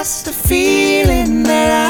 that's the feeling that I